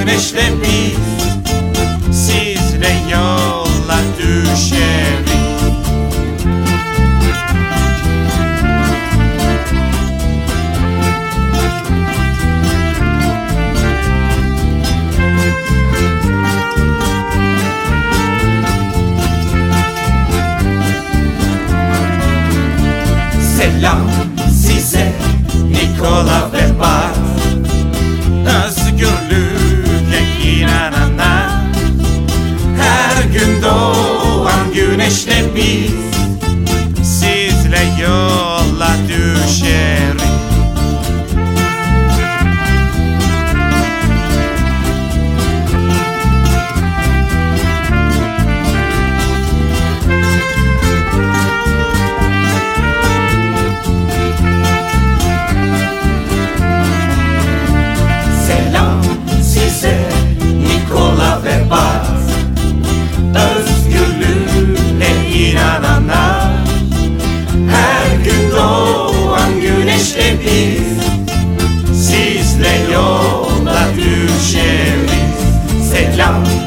güneşle biz Tchau!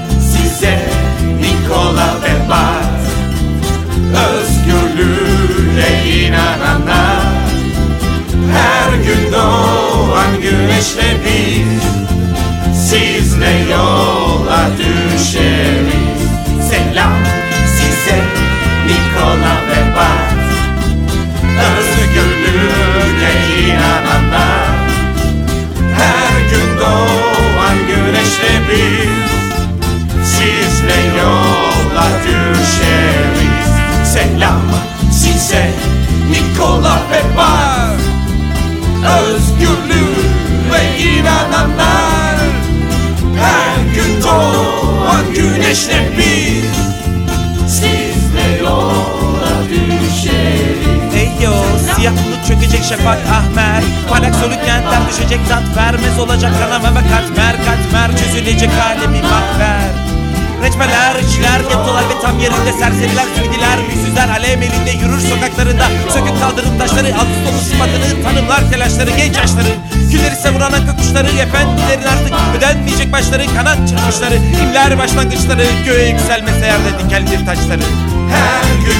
Selam size Nikola ve Bart Özgürlüğe inananlar. Her gün doğan güneşle biz Sizle yola düşeriz. Ey yo siyah bulut çökecek şafak ahmer. Parlak soluk kentler düşecek tat vermez olacak kanama ve katmer katmer Çözülecek alemi mahver Reçmeler, içler, gettolar ve tam yerinde serseriler, sividiler, yüzsüzler Alem elinde yürür sokaklarında. Söküp kaldırım taşları, alt dolu sıfatını Tanımlar telaşları, genç yaşları. Külleri savuran akı kuşları, efendilerin artık Ödenmeyecek başları, kanat çırpışları İmler başlangıçları, göğe yükselmese yerde dikenli taşları. Her gün